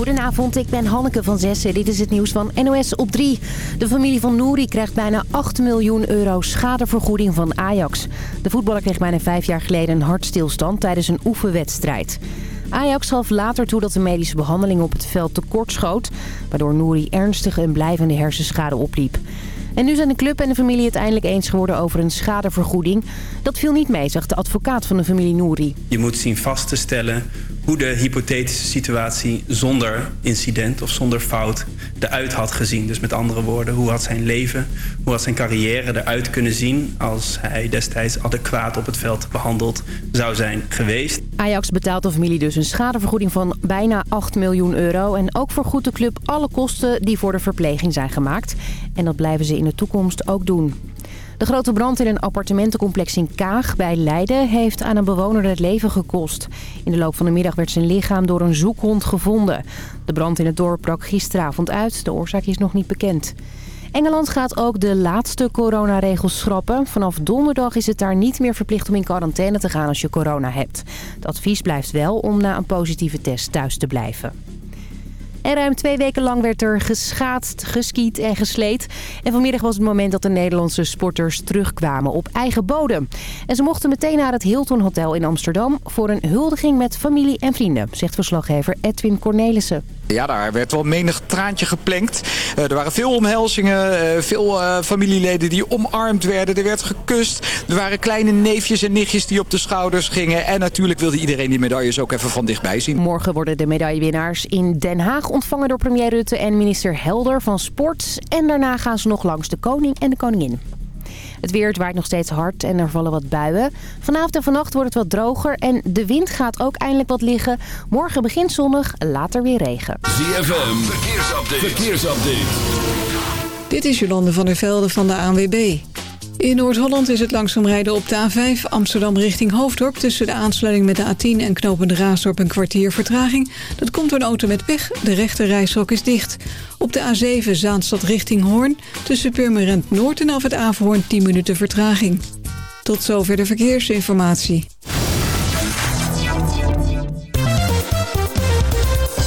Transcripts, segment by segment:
Goedenavond, ik ben Hanneke van Zessen. Dit is het nieuws van NOS op 3. De familie van Nouri krijgt bijna 8 miljoen euro schadevergoeding van Ajax. De voetballer kreeg bijna vijf jaar geleden een hartstilstand tijdens een oefenwedstrijd. Ajax gaf later toe dat de medische behandeling op het veld tekortschoot... waardoor Nouri ernstige en blijvende hersenschade opliep. En nu zijn de club en de familie het eindelijk eens geworden over een schadevergoeding. Dat viel niet mee, zegt de advocaat van de familie Nouri. Je moet zien vast te stellen hoe de hypothetische situatie zonder incident of zonder fout eruit had gezien. Dus met andere woorden, hoe had zijn leven, hoe had zijn carrière eruit kunnen zien... als hij destijds adequaat op het veld behandeld zou zijn geweest. Ajax betaalt de familie dus een schadevergoeding van bijna 8 miljoen euro. En ook vergoedt de club alle kosten die voor de verpleging zijn gemaakt. En dat blijven ze in de toekomst ook doen. De grote brand in een appartementencomplex in Kaag bij Leiden heeft aan een bewoner het leven gekost. In de loop van de middag werd zijn lichaam door een zoekhond gevonden. De brand in het dorp brak gisteravond uit. De oorzaak is nog niet bekend. Engeland gaat ook de laatste coronaregels schrappen. Vanaf donderdag is het daar niet meer verplicht om in quarantaine te gaan als je corona hebt. Het advies blijft wel om na een positieve test thuis te blijven. En ruim twee weken lang werd er geschaatst, geskiet en gesleed. En vanmiddag was het moment dat de Nederlandse sporters terugkwamen op eigen bodem. En ze mochten meteen naar het Hilton Hotel in Amsterdam... voor een huldiging met familie en vrienden, zegt verslaggever Edwin Cornelissen. Ja, daar werd wel menig traantje geplenkt. Uh, er waren veel omhelzingen, uh, veel uh, familieleden die omarmd werden. Er werd gekust. Er waren kleine neefjes en nichtjes die op de schouders gingen. En natuurlijk wilde iedereen die medailles ook even van dichtbij zien. Morgen worden de medaillewinnaars in Den Haag ontvangen door premier Rutte en minister Helder van Sport. En daarna gaan ze nog langs de koning en de koningin. Het weer waait nog steeds hard en er vallen wat buien. Vanavond en vannacht wordt het wat droger en de wind gaat ook eindelijk wat liggen. Morgen begint zonnig, later weer regen. ZFM, verkeersupdate. verkeersupdate. Dit is Jolande van der Velde van de ANWB. In Noord-Holland is het langzaam rijden op de A5 Amsterdam richting Hoofddorp... tussen de aansluiting met de A10 en knopende Raasdorp een kwartier vertraging. Dat komt door een auto met pech. De rechte is dicht. Op de A7 Zaanstad richting Hoorn... tussen Purmerend Noord en af het Averhoorn 10 minuten vertraging. Tot zover de verkeersinformatie.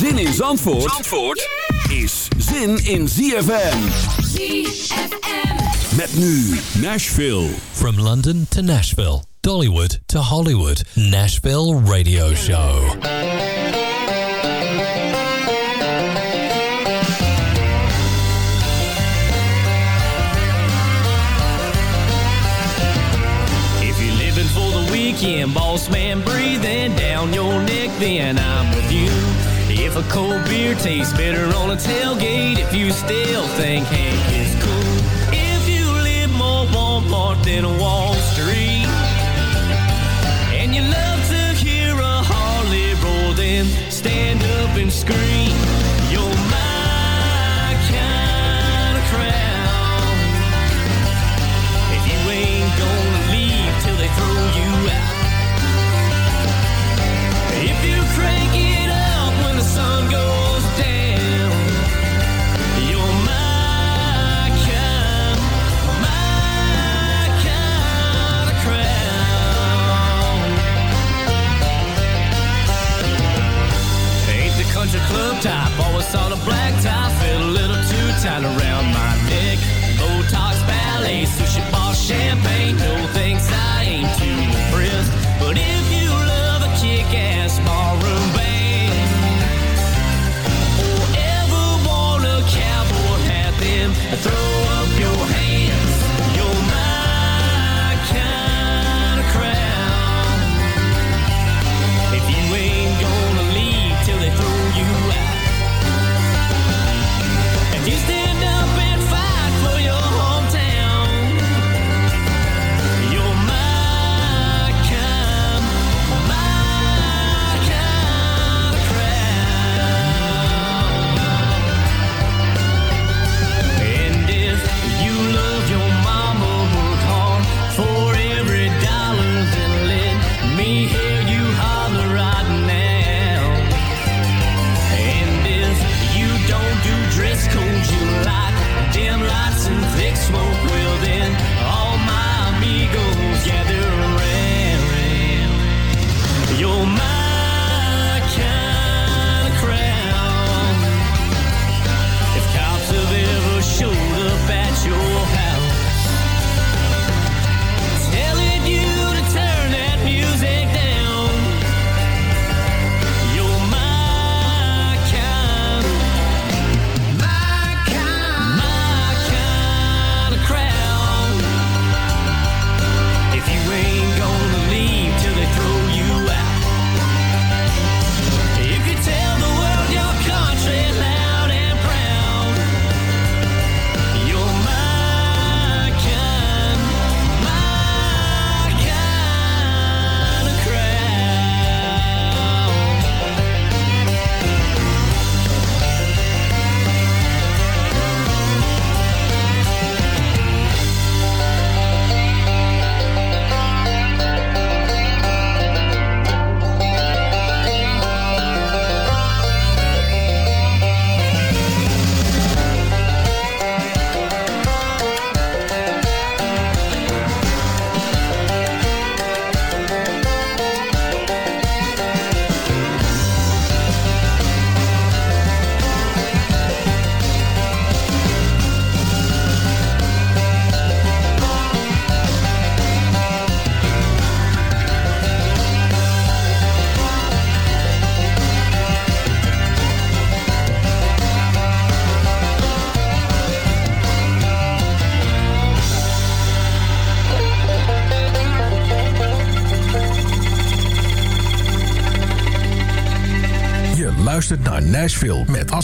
Zin in Zandvoort, Zandvoort is zin in ZFM. ZFM. Met nu Nashville. From London to Nashville, Dollywood to Hollywood, Nashville Radio Show. If you're living for the weekend, boss man breathing down your neck, then I'm with you. If a cold beer tastes better on a tailgate, if you still think Hank is cool, if you live more Walmart than Wall Street, and you love to hear a Harley roll, then stand up and scream.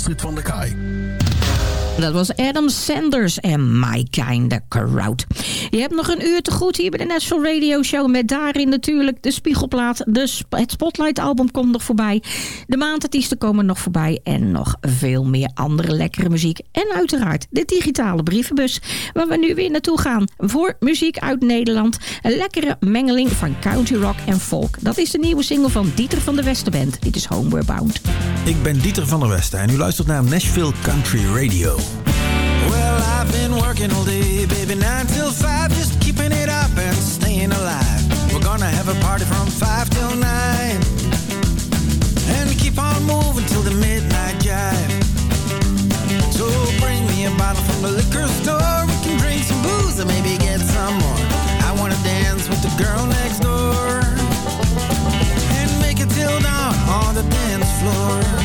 Astrid van der Kaai. Dat was Adam Sanders en My Kinda Crowd. Je hebt nog een uur te goed hier bij de National Radio Show... met daarin natuurlijk de Spiegelplaat. De het Spotlight album komt nog voorbij. De maandartiesten komen nog voorbij. En nog veel meer andere lekkere muziek. En uiteraard de digitale brievenbus... waar we nu weer naartoe gaan. Voor muziek uit Nederland. Een lekkere mengeling van country rock en folk. Dat is de nieuwe single van Dieter van der Westenband. Dit is Homeward Bound. Ik ben Dieter van der Westen en u luistert naar Nashville Country Radio. Well, I've been working all day, baby, 9 till 5, have a party from 5 till 9, and keep on moving till the midnight jive. So bring me a bottle from the liquor store, we can drink some booze and maybe get some more. I wanna dance with the girl next door, and make it till dawn on the dance floor.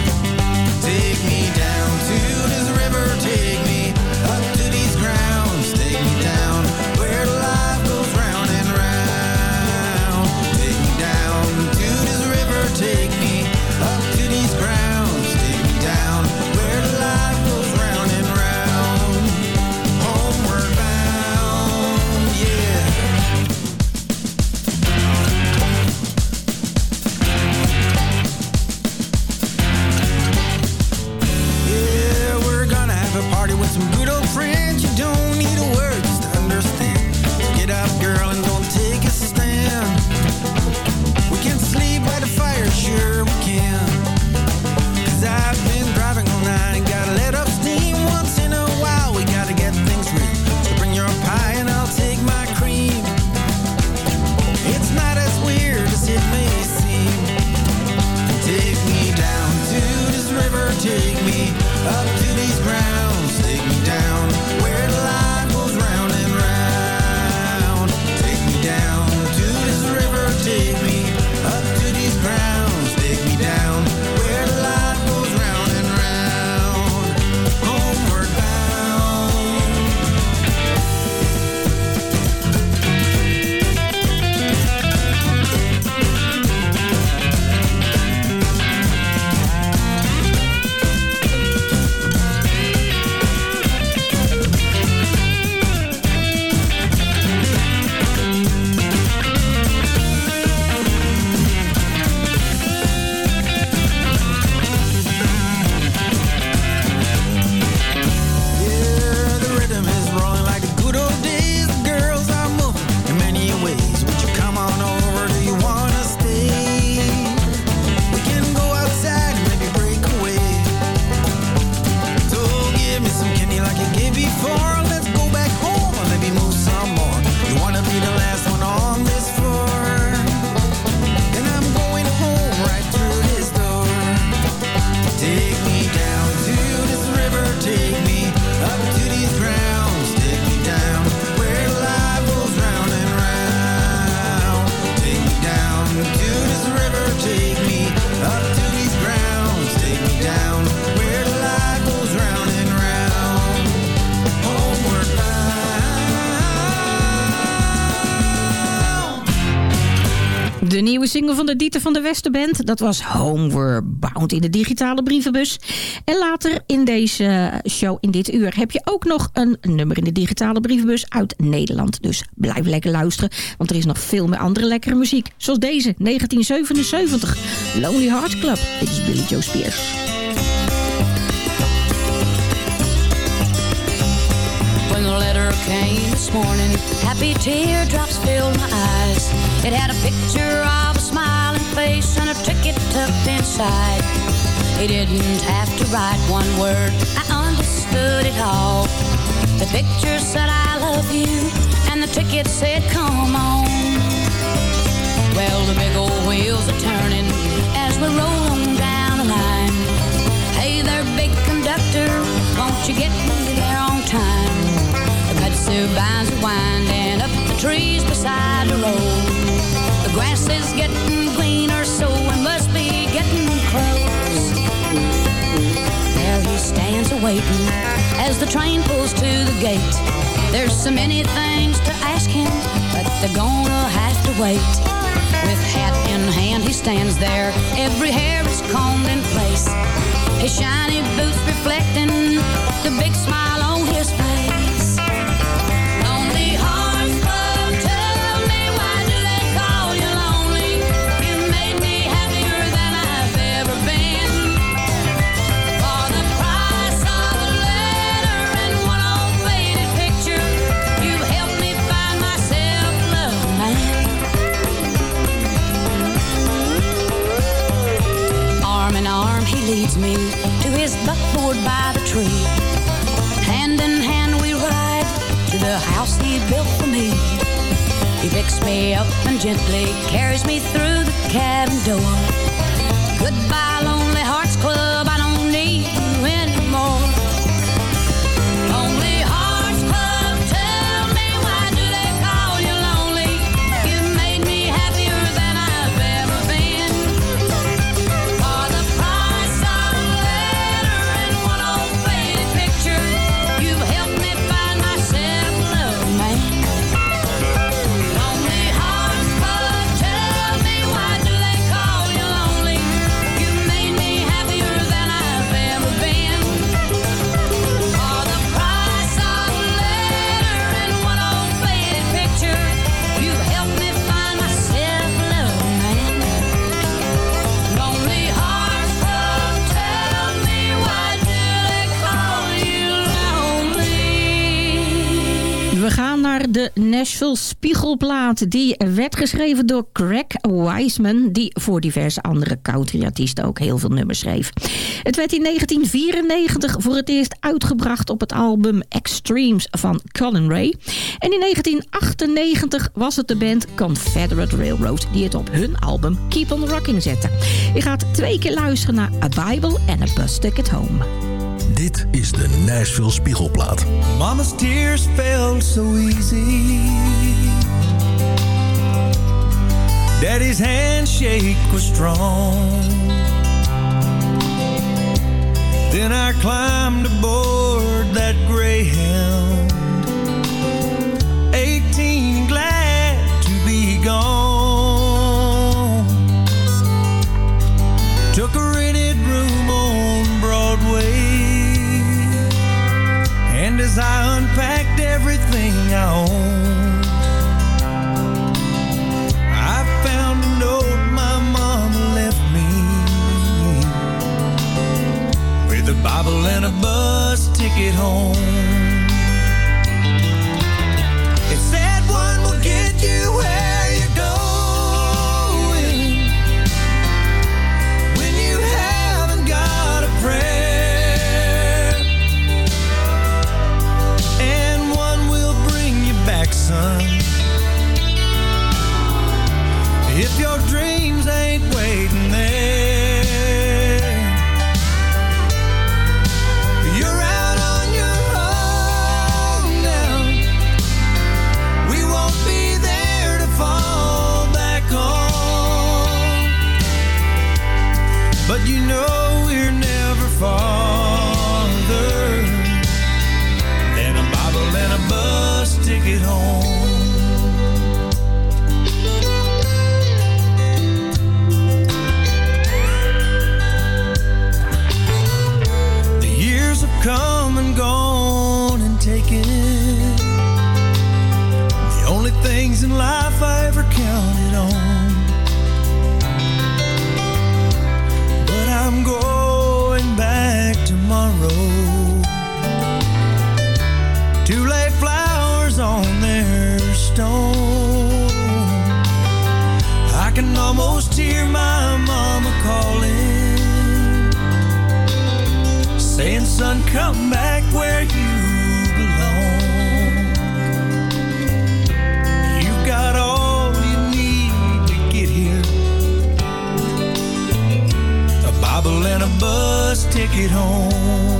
Van de Dieter van der Westenband, dat was Homeward Bound in de digitale brievenbus. En later in deze show, in dit uur, heb je ook nog een nummer in de digitale brievenbus uit Nederland. Dus blijf lekker luisteren, want er is nog veel meer andere lekkere muziek. Zoals deze, 1977, Lonely Heart Club. Dit is Billy Joe Spears. Morning, happy teardrops filled my eyes. It had a picture of a smiling face and a ticket tucked inside. He didn't have to write one word, I understood it all. The picture said I love you, and the ticket said come on. Well, the big old wheels are turning as we roll on down the line. Hey there, big conductor, won't you get me there on time? The vines are winding up the trees beside the road. The grass is getting greener, so we must be getting close. There he stands awaiting as the train pulls to the gate. There's so many things to ask him, but they're gonna have to wait. With hat in hand, he stands there. Every hair is combed in place. His shiny boots reflecting the big smile on his face. Leads me to his buckboard by the tree. Hand in hand, we ride to the house he built for me. He picks me up and gently carries me through the cabin door. Goodbye, Lonely Hearts Club, Nashville Spiegelplaat. Die werd geschreven door Craig Wiseman... die voor diverse andere countryartiesten ook heel veel nummers schreef. Het werd in 1994 voor het eerst uitgebracht op het album Extremes van Colin Ray. En in 1998 was het de band Confederate Railroad... die het op hun album Keep on Rocking zette. Je gaat twee keer luisteren naar A Bible and a Bus Ticket Home. Dit is de Nashville Spiegelplaat. Mama's tears fell so easy. Daddy's handshake was strong. Then I climbed aboard as I unpacked everything I owned, I found a note my mama left me with a Bible and a bus ticket home. Come back where you belong. You've got all you need to get here a Bible and a bus ticket home.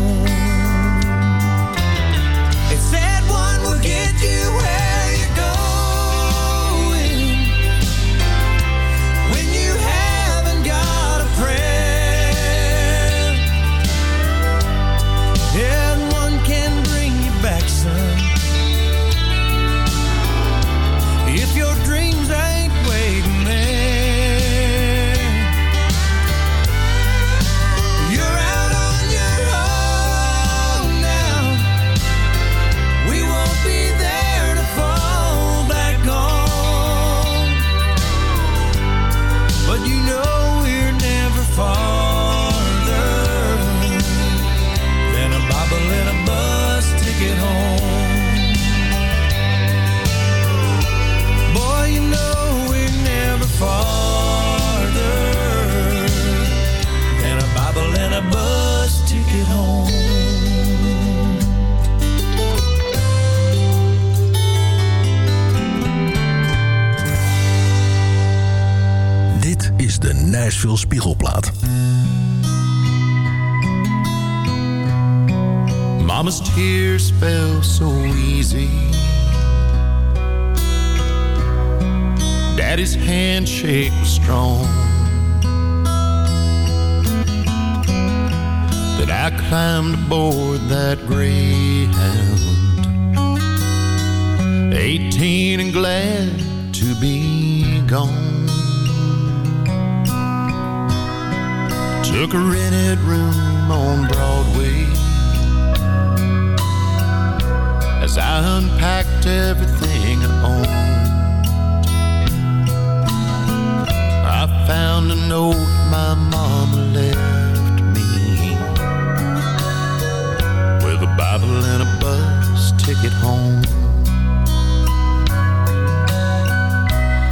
ticket home.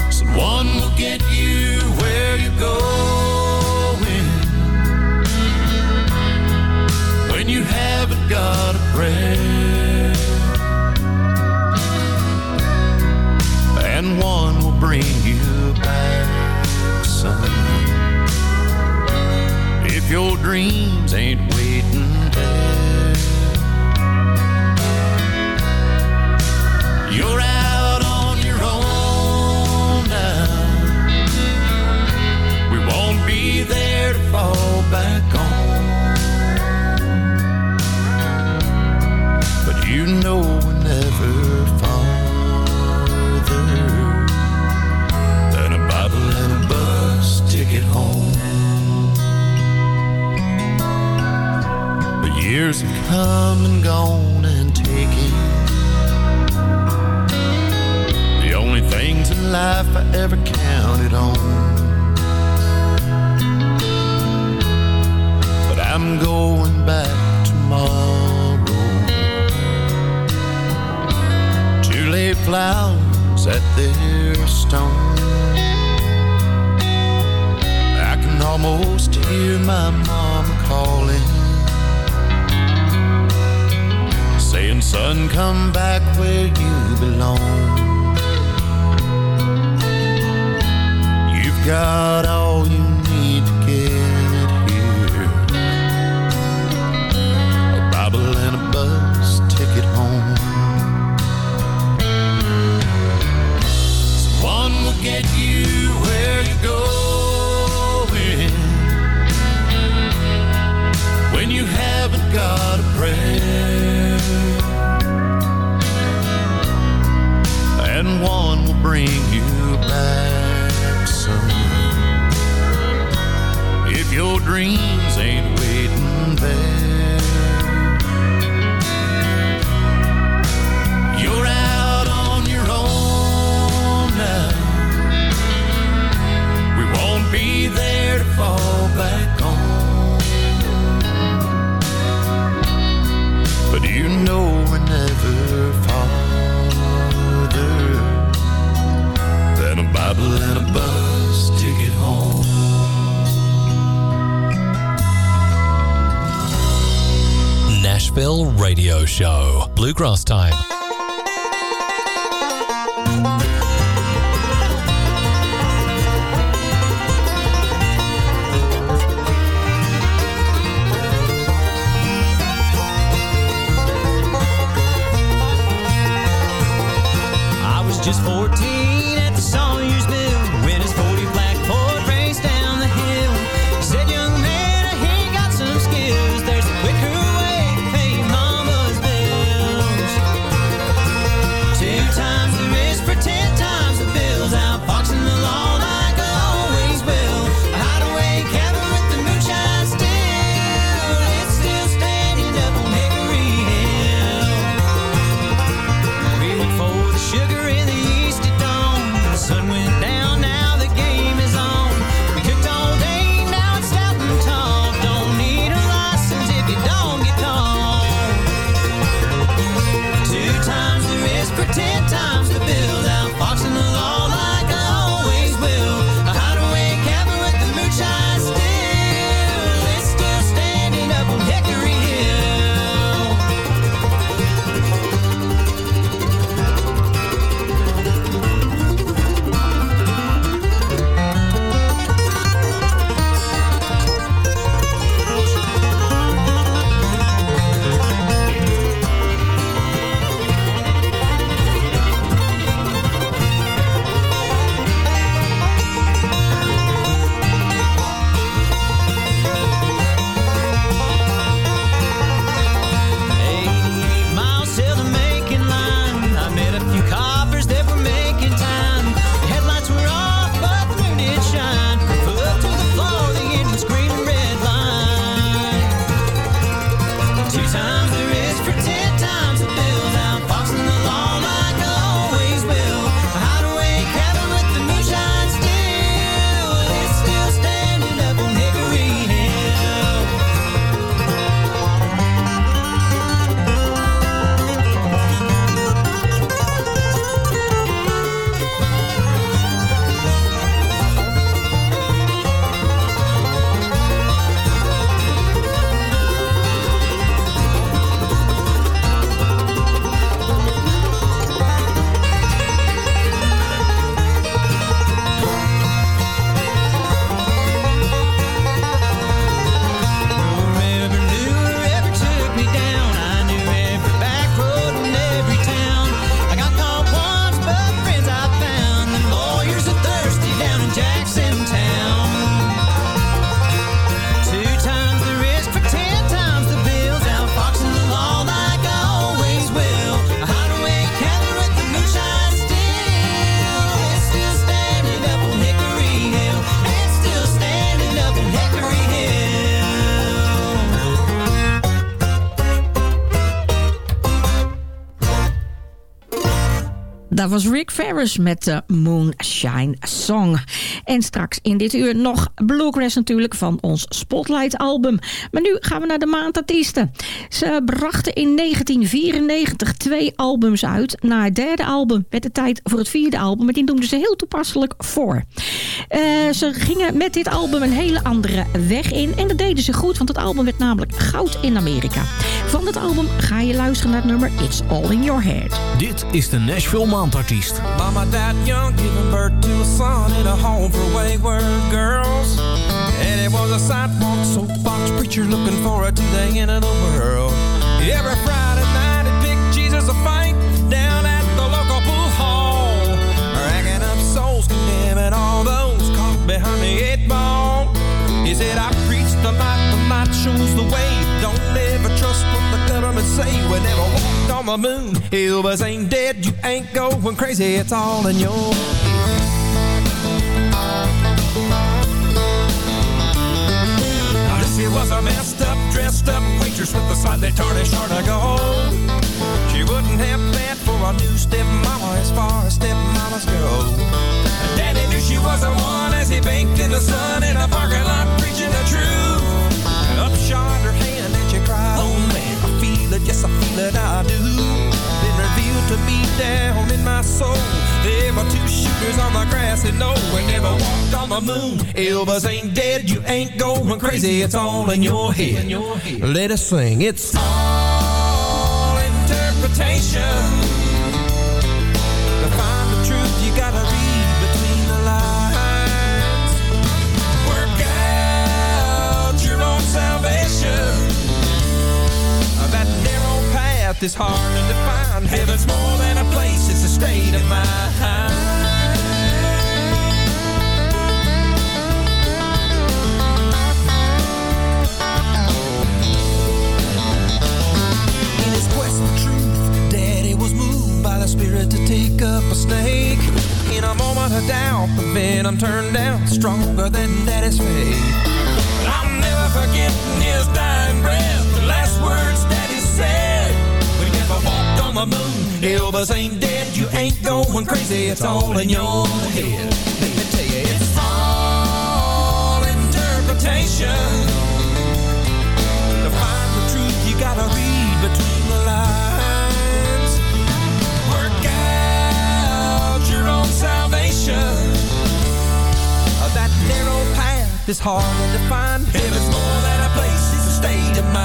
Someone will get you where you're going when you haven't got a prayer. And one will bring you back, son. If your dream come and gone and taken. The only things in life I ever counted on. But I'm going back tomorrow to lay flowers at their stone. I can almost hear my mama calling. Son, come back where you belong. You've got all you Dat was Rick Ferris met de Moonshine Song. En straks in dit uur nog Bluegrass natuurlijk van ons Spotlight album. Maar nu gaan we naar de maandartiesten. Ze brachten in 1994 twee albums uit. Na het derde album werd het tijd voor het vierde album. Maar die noemden ze heel toepasselijk voor. Eh, ze gingen met dit album een hele andere weg in. En dat deden ze goed, want het album werd namelijk goud in Amerika. Van het album ga je luisteren naar het nummer It's All In Your Head. Dit is de Nashville Maandartiest. Mama died young, giving birth to a son in a home for wayward girls. And it was a sidewalk soapbox preacher looking forward to the end of the world. Every Friday night he picked Jesus a fight down at the local pool hall. Racking up souls, condemning all those caught behind the eight ball. He said, I preach the light, the light shows the way. Don't say. We never walked on the moon. Elvis ain't dead, you ain't going crazy. It's all in your this here was a messed up, dressed up waitress with a slightly tarnished heart of gold. She wouldn't have bad for a new stepmama as far as stepmamas go. Daddy knew she was the one as he baked in the sun in a parking lot to me down in my soul. There were two shooters on the grassy knoll. We never walked on the moon. Elvis ain't dead, you ain't going crazy. It's all in your head. Let us sing. It's all interpretation. Path is hard to define. Heaven's more than a place, it's a state of mind. Truth, Spirit to take up a snake. In a moment of doubt, the venom turned down stronger than Daddy's faith. I'll never forget his dying breath. The last words Daddy said. The moon. Elvis ain't dead. You ain't going crazy. It's all in your head. Let me tell you, it's all interpretation. To find the truth, you gotta read between the lines. Work out your own salvation. That narrow path is harder to find. Heaven's more than a place, it's a state of mind.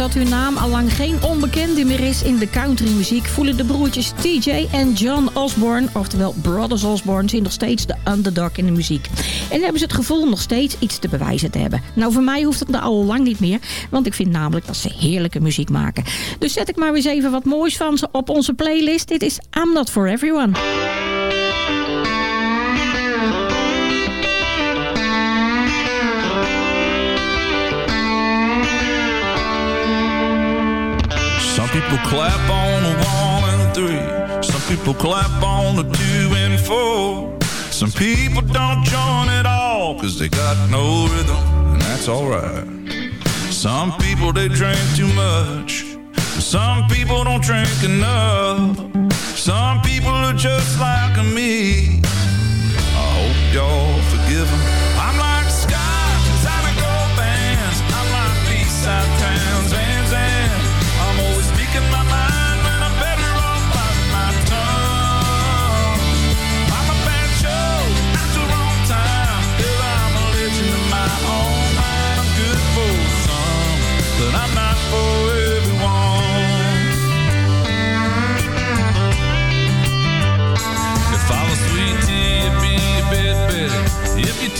Dat hun naam allang geen onbekende meer is in de countrymuziek... voelen de broertjes TJ en John Osborne, oftewel Brothers Osborne... zich nog steeds de underdog in de muziek. En hebben ze het gevoel nog steeds iets te bewijzen te hebben. Nou, voor mij hoeft het al lang niet meer... want ik vind namelijk dat ze heerlijke muziek maken. Dus zet ik maar eens even wat moois van ze op onze playlist. Dit is I'm Not For Everyone. Clap on the one and three. Some people clap on the two and four. Some people don't join at all cause they got no rhythm, and that's alright. Some people they drink too much. Some people don't drink enough. Some people are just like me. I hope y'all forgive 'em.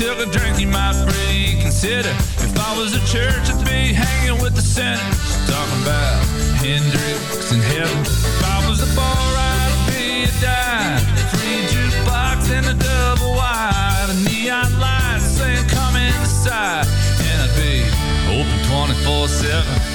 Took a drink, you might reconsider. If I was a church, I'd be hanging with the sinners, talking about Hendrix and heaven. If I was a bar, I'd be a dime. Free jukebox and a double wide, a neon light saying come inside, and I'd be open 24/7.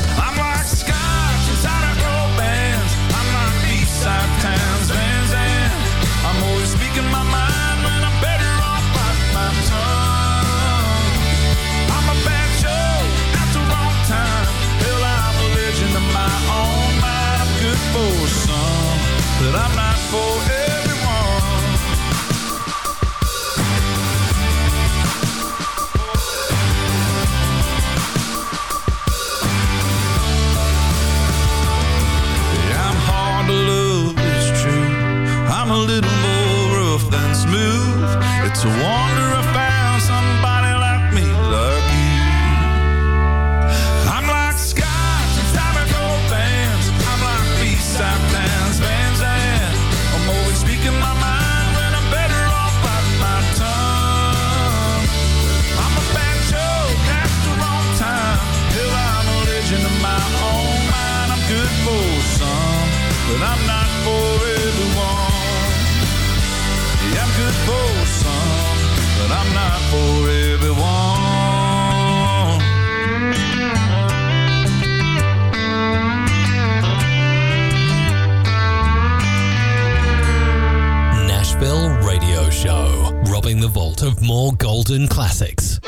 Of more golden classics.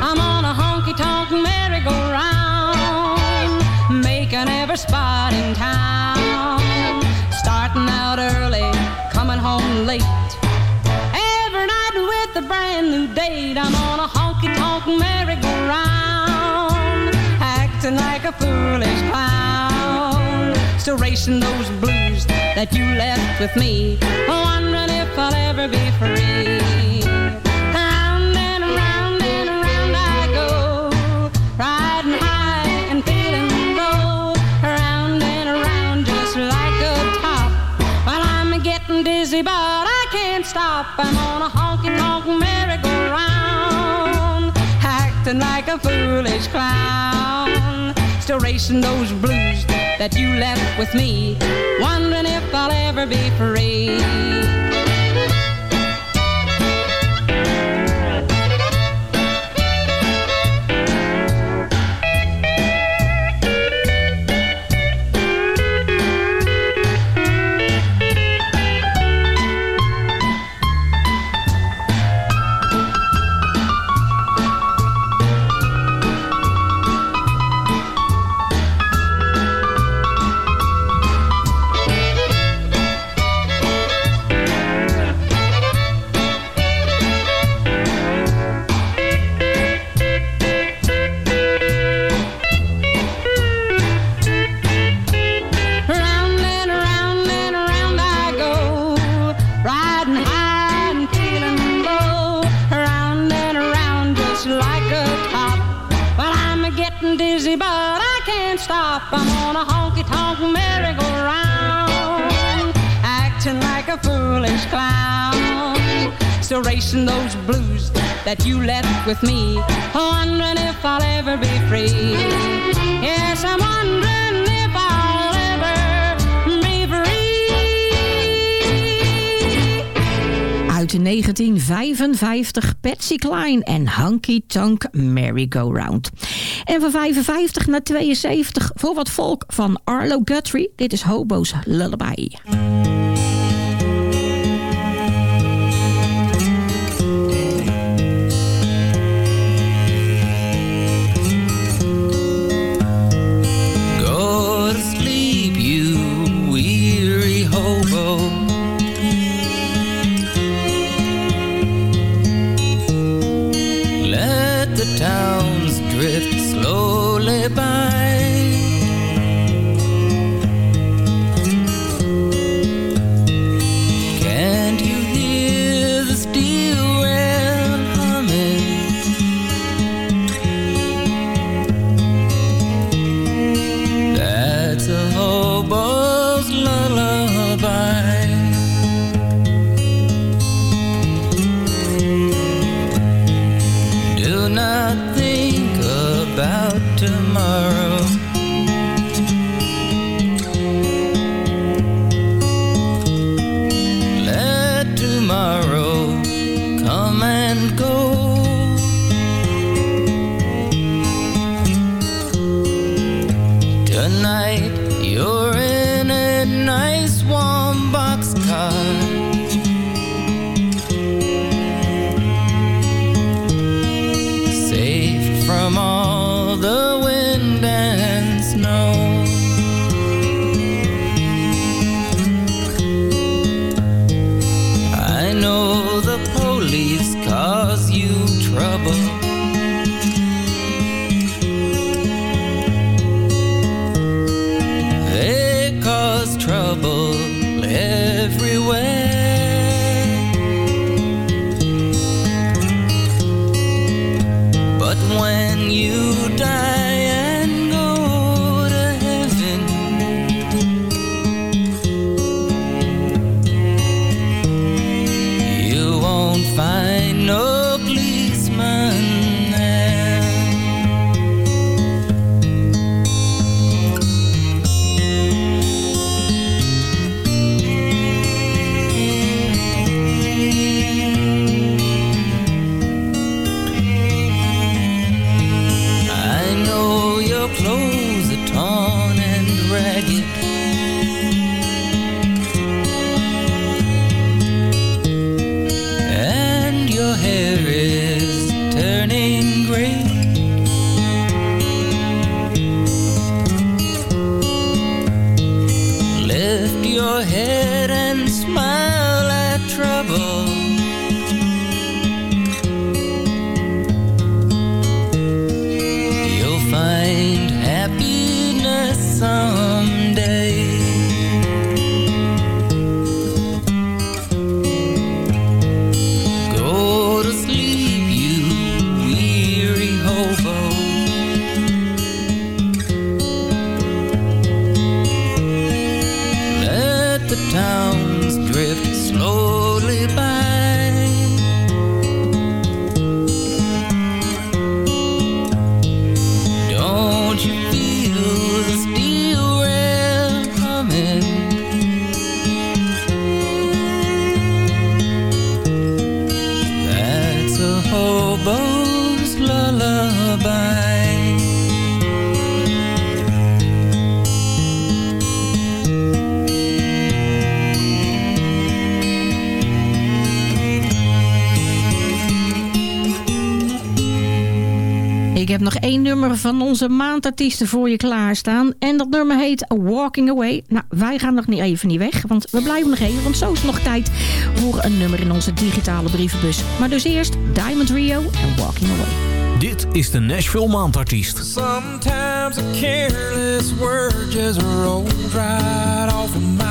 I'm on a honky tonk merry-go-round, making every spot in town. Starting out early, coming home late. Every night with a brand new date. I'm on a honky tonk merry-go-round, acting like a foolish clown. Still racing those blues that you left with me, wondering if I'll ever be free. Round and around and around I go, riding high and feeling low. Round and around just like a top. While I'm getting dizzy, but I can't stop. I'm on a honky tonk merry-go-round, acting like a foolish clown. Still racing those blues that you left with me, wondering if I'll ever be free. Those blues that you left with me, if I'll ever be free. Yes, I'm wondering if I'll ever be free. Uit 1955 Patsy Cline en Hunky Tonk Merry Go Round. En van 55 naar 72 voor wat volk van Arlo Guthrie. Dit is Hobo's Lullaby. Cause you trouble. Nummer van onze maandartiesten voor je klaarstaan. En dat nummer heet Walking Away. Nou, wij gaan nog niet even niet weg, want we blijven nog even. Want zo is het nog tijd voor een nummer in onze digitale brievenbus. Maar dus eerst Diamond Rio en Walking Away. Dit is de Nashville Maandartiest. Sometimes a careless word just rolls right off of my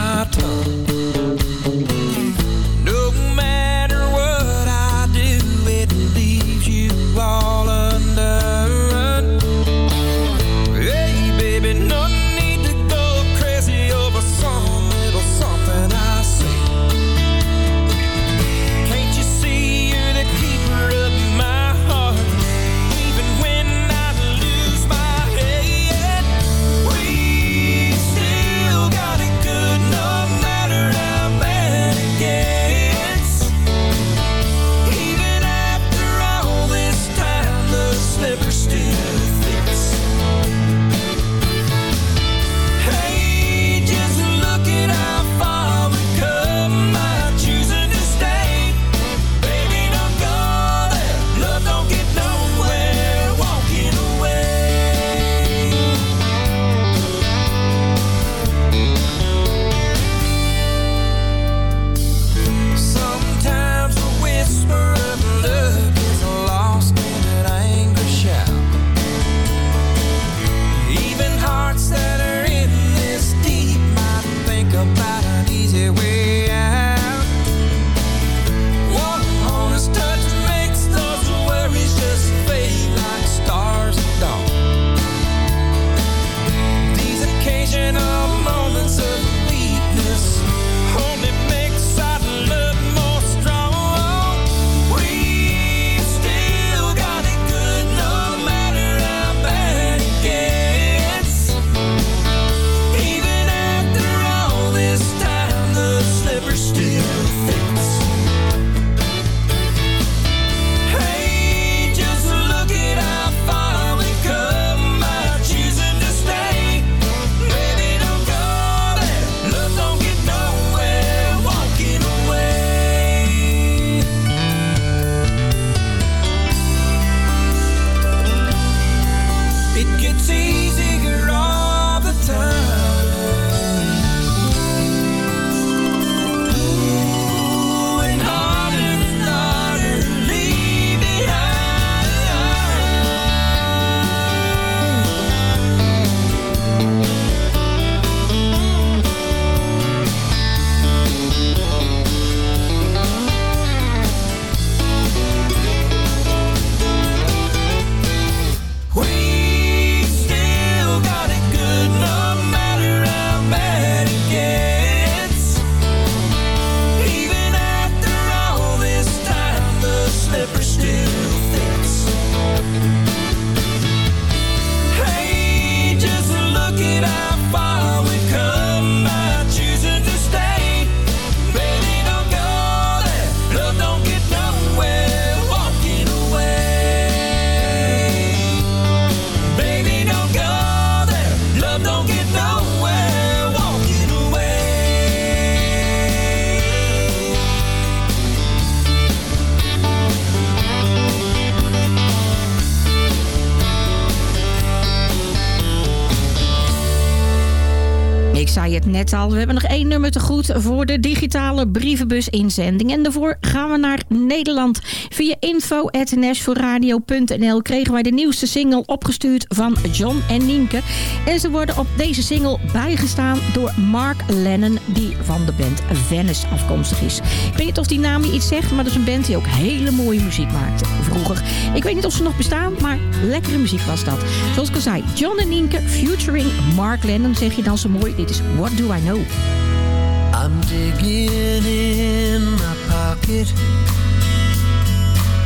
we hebben nog één nummer te goed voor de digitale brievenbus-inzending. En daarvoor gaan we naar Nederland. Via info.nashforradio.nl kregen wij de nieuwste single opgestuurd van John en Nienke. En ze worden op deze single bijgestaan door Mark Lennon, die van de band Venice afkomstig is. Ik weet niet of die naam je iets zegt, maar dat is een band die ook hele mooie muziek maakte vroeger. Ik weet niet of ze nog bestaan, maar lekkere muziek was dat. Zoals ik al zei, John en Nienke featuring Mark Lennon, zeg je dan zo mooi. Dit is What Do I Know? I'm digging in my pocket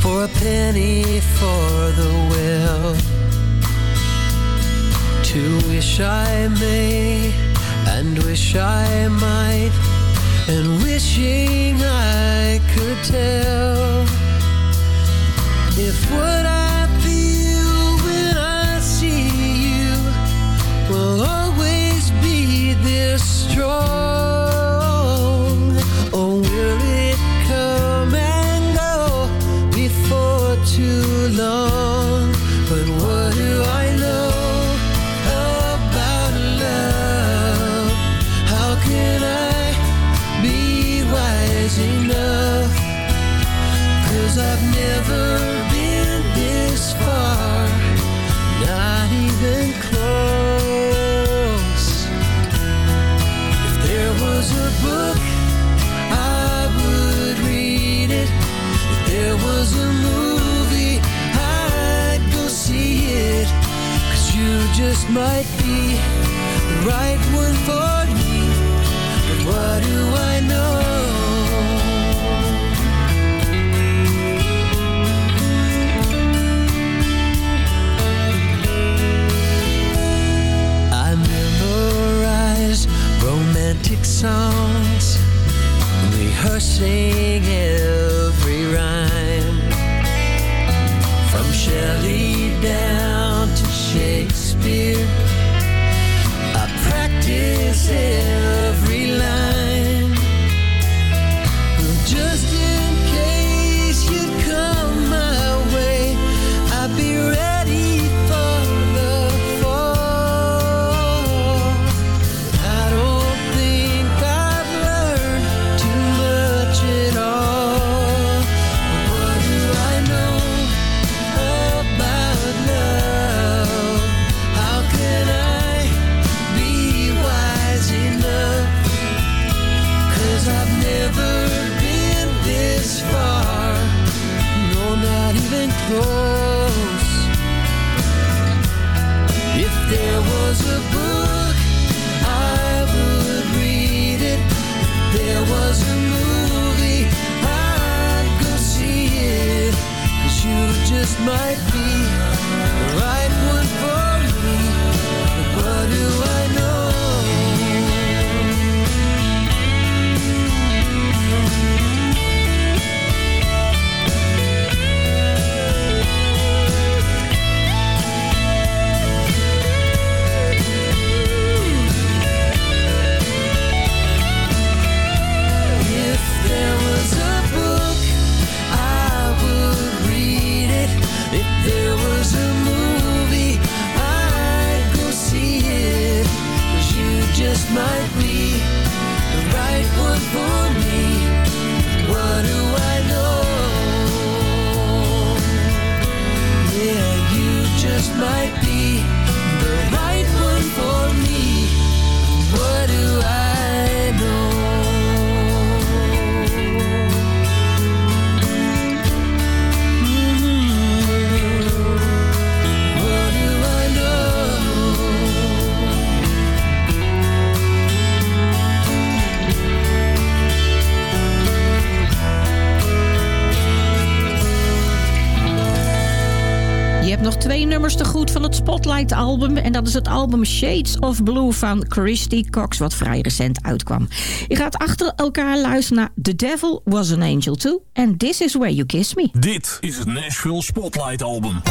for a penny for the well. To wish I may and wish I might, and wishing I could tell if what I this just might be the right one for me. But what do I know? I memorize romantic songs, rehearsing every rhyme. Shelley down to Shakespeare, I practice every Spotlight album. En dat is het album Shades of Blue van Christy Cox, wat vrij recent uitkwam. Je gaat achter elkaar luisteren naar The Devil Was an Angel Too. En This Is Where You Kiss Me. Dit is het Nashville Spotlight album.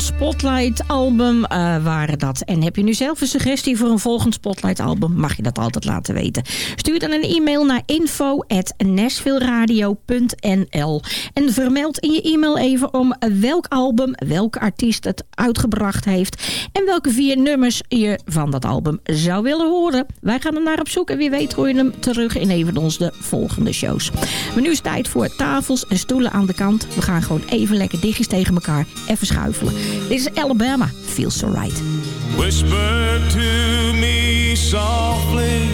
Spotlight album eh, waren dat. En heb je nu zelf een suggestie voor een volgend Spotlight album? Mag je dat altijd laten weten. Stuur dan een e-mail naar info.nashvilleradio.nl En vermeld in je e-mail even om welk album, welke artiest het uitgebracht heeft. En welke vier nummers je van dat album zou willen horen. Wij gaan er naar op zoek en wie weet hoor je hem terug in een van onze volgende shows. Maar nu is het tijd voor tafels en stoelen aan de kant. We gaan gewoon even lekker dichtjes tegen elkaar even schuifelen. Dit is Alabama, Feels So Right. Whisper to me softly.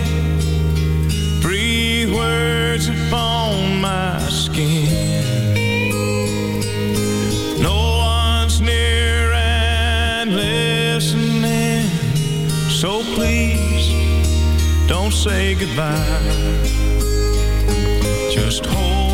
Breathe words upon my skin. No one's near and listening. So please don't say goodbye. Just hold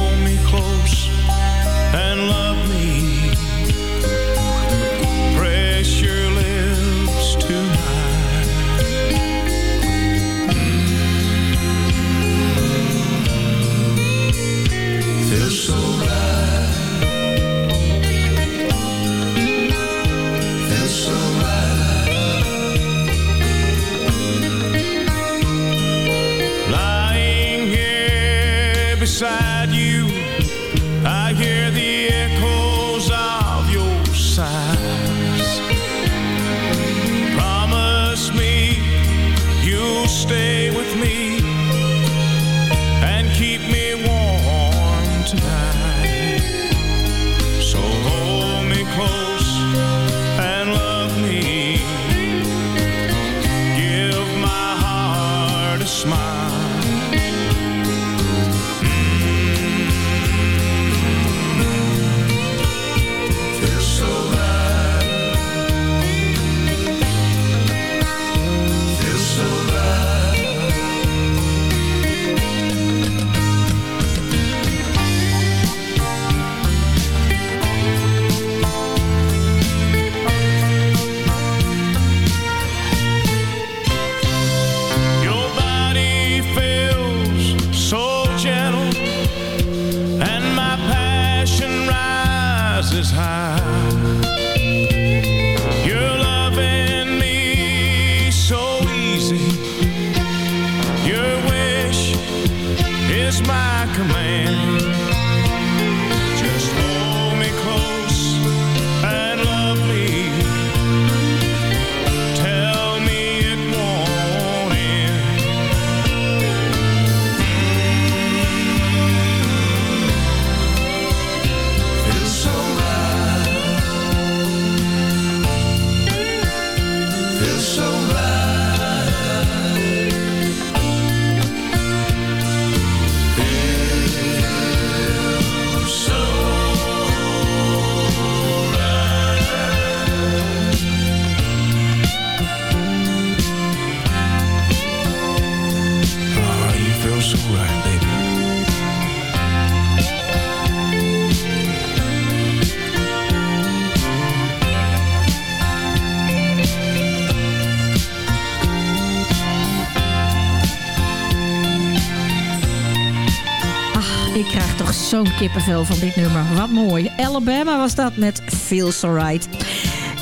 kippenvel van dit nummer. Wat mooi. Alabama was dat met Feels Alright.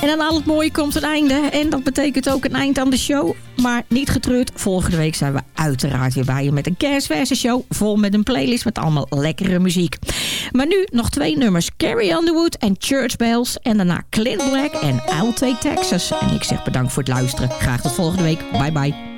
En aan al het mooie komt een einde. En dat betekent ook een eind aan de show. Maar niet getreurd, volgende week zijn we uiteraard weer bij je... met een kerstverse show vol met een playlist met allemaal lekkere muziek. Maar nu nog twee nummers. Carrie Underwood en Church Bells. En daarna Clint Black en I'll Texas. En ik zeg bedankt voor het luisteren. Graag tot volgende week. Bye bye.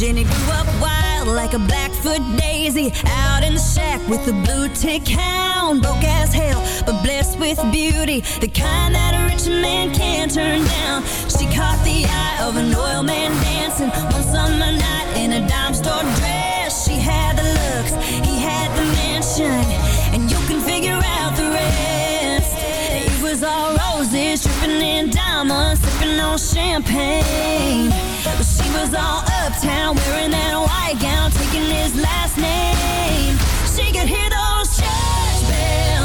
Jenny grew up wild like a Blackfoot daisy Out in the shack with a blue tick hound Broke as hell, but blessed with beauty The kind that a rich man can't turn down. She caught the eye of an oil man dancing One summer night in a dime store dress. She had the looks, he had the mansion And you can figure out the rest. It was all roses, dripping in diamonds Sipping on champagne she was all uptown wearing that white gown, taking his last name. She could hear those church bells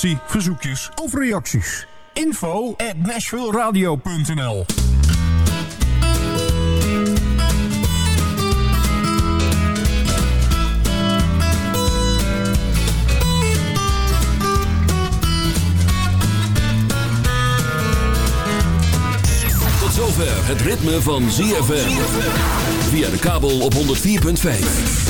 informatie, verzoekjes of reacties. Info at nashvilleradio.nl Tot zover het ritme van ZFM. Via de kabel op 104.5.